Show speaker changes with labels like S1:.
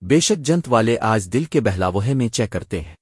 S1: بے شک جنت والے آج دل کے بہلاوہے میں چے کرتے ہیں۔